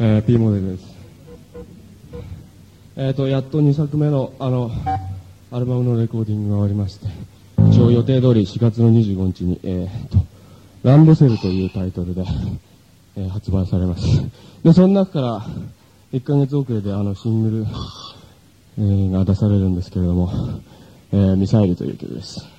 えー、P モデルです。えっ、ー、と、やっと2作目の、あの、アルバムのレコーディングが終わりまして、一応予定通り4月の25日に、えっ、ー、と、ランドセルというタイトルで、えー、発売されます。で、その中から、1ヶ月遅れであの、シングル、えー、が出されるんですけれども、えー、ミサイルという曲です。